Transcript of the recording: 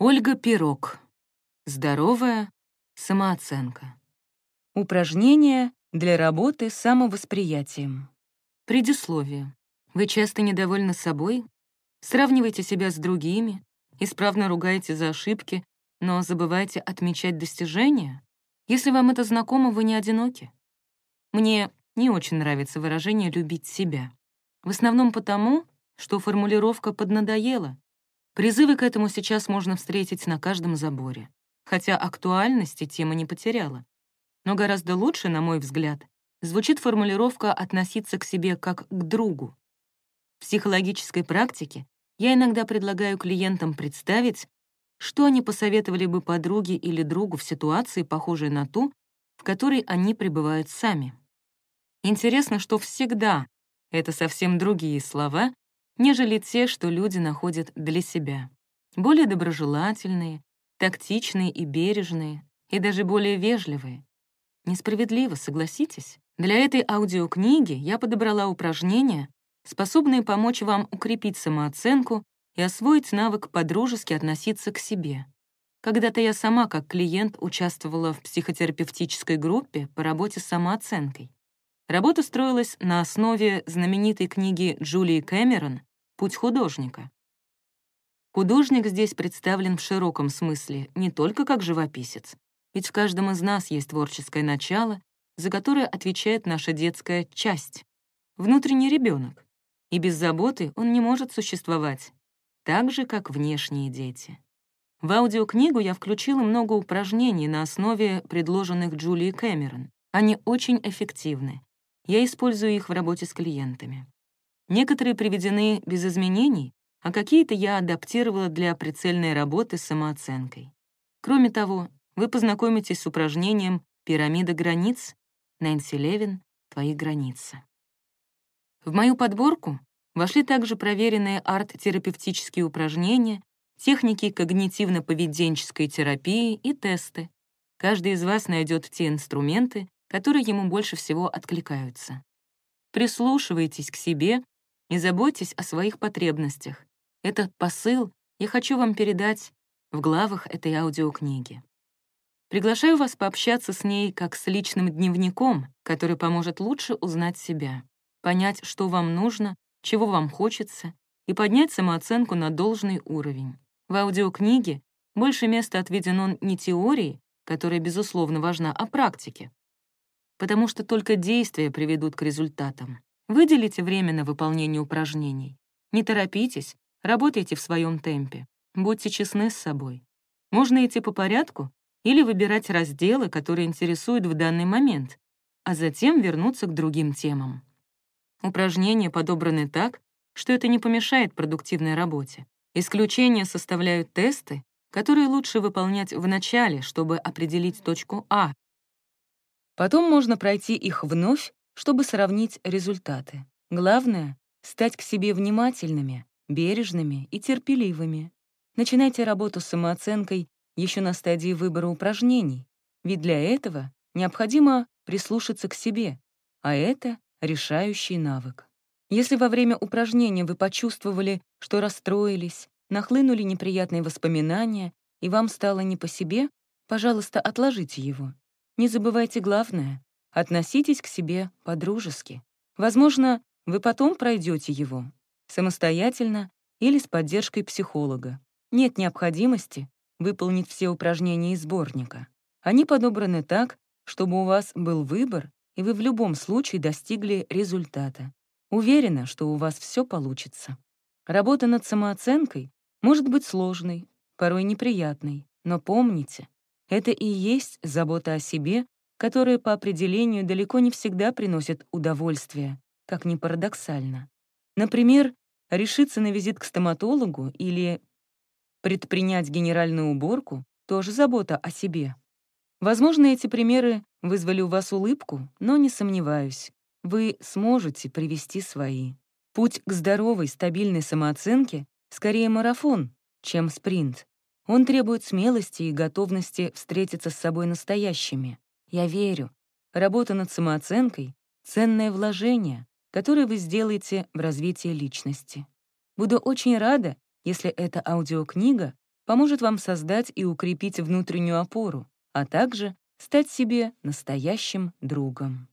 Ольга Пирог. Здоровая самооценка. Упражнения для работы с самовосприятием. Предисловие. Вы часто недовольны собой, сравниваете себя с другими, исправно ругаете за ошибки, но забываете отмечать достижения? Если вам это знакомо, вы не одиноки. Мне не очень нравится выражение «любить себя». В основном потому, что формулировка поднадоела, Призывы к этому сейчас можно встретить на каждом заборе, хотя актуальности тема не потеряла. Но гораздо лучше, на мой взгляд, звучит формулировка «относиться к себе как к другу». В психологической практике я иногда предлагаю клиентам представить, что они посоветовали бы подруге или другу в ситуации, похожей на ту, в которой они пребывают сами. Интересно, что всегда это совсем другие слова, нежели те, что люди находят для себя. Более доброжелательные, тактичные и бережные, и даже более вежливые. Несправедливо, согласитесь? Для этой аудиокниги я подобрала упражнения, способные помочь вам укрепить самооценку и освоить навык подружески относиться к себе. Когда-то я сама, как клиент, участвовала в психотерапевтической группе по работе с самооценкой. Работа строилась на основе знаменитой книги Джулии Кэмерон «Путь художника». Художник здесь представлен в широком смысле, не только как живописец, ведь в каждом из нас есть творческое начало, за которое отвечает наша детская часть, внутренний ребенок, и без заботы он не может существовать, так же, как внешние дети. В аудиокнигу я включила много упражнений на основе предложенных Джулии Кэмерон. Они очень эффективны, я использую их в работе с клиентами. Некоторые приведены без изменений, а какие-то я адаптировала для прицельной работы с самооценкой. Кроме того, вы познакомитесь с упражнением «Пирамида границ» Нэнси Левин «Твои границы». В мою подборку вошли также проверенные арт-терапевтические упражнения, техники когнитивно-поведенческой терапии и тесты. Каждый из вас найдет те инструменты, которые ему больше всего откликаются. Прислушивайтесь к себе и заботьтесь о своих потребностях. Этот посыл я хочу вам передать в главах этой аудиокниги. Приглашаю вас пообщаться с ней как с личным дневником, который поможет лучше узнать себя, понять, что вам нужно, чего вам хочется, и поднять самооценку на должный уровень. В аудиокниге больше места отведено не теории, которая, безусловно, важна, а практике, потому что только действия приведут к результатам. Выделите время на выполнение упражнений. Не торопитесь, работайте в своем темпе. Будьте честны с собой. Можно идти по порядку или выбирать разделы, которые интересуют в данный момент, а затем вернуться к другим темам. Упражнения подобраны так, что это не помешает продуктивной работе. Исключения составляют тесты, которые лучше выполнять в начале, чтобы определить точку А, Потом можно пройти их вновь, чтобы сравнить результаты. Главное — стать к себе внимательными, бережными и терпеливыми. Начинайте работу с самооценкой еще на стадии выбора упражнений, ведь для этого необходимо прислушаться к себе, а это решающий навык. Если во время упражнения вы почувствовали, что расстроились, нахлынули неприятные воспоминания, и вам стало не по себе, пожалуйста, отложите его. Не забывайте главное — относитесь к себе по-дружески. Возможно, вы потом пройдете его, самостоятельно или с поддержкой психолога. Нет необходимости выполнить все упражнения из сборника. Они подобраны так, чтобы у вас был выбор, и вы в любом случае достигли результата. Уверена, что у вас все получится. Работа над самооценкой может быть сложной, порой неприятной, но помните, это и есть забота о себе, которая по определению далеко не всегда приносит удовольствие, как ни парадоксально. Например, решиться на визит к стоматологу или предпринять генеральную уборку — тоже забота о себе. Возможно, эти примеры вызвали у вас улыбку, но не сомневаюсь, вы сможете привести свои. Путь к здоровой, стабильной самооценке скорее марафон, чем спринт. Он требует смелости и готовности встретиться с собой настоящими. Я верю. Работа над самооценкой — ценное вложение, которое вы сделаете в развитие личности. Буду очень рада, если эта аудиокнига поможет вам создать и укрепить внутреннюю опору, а также стать себе настоящим другом.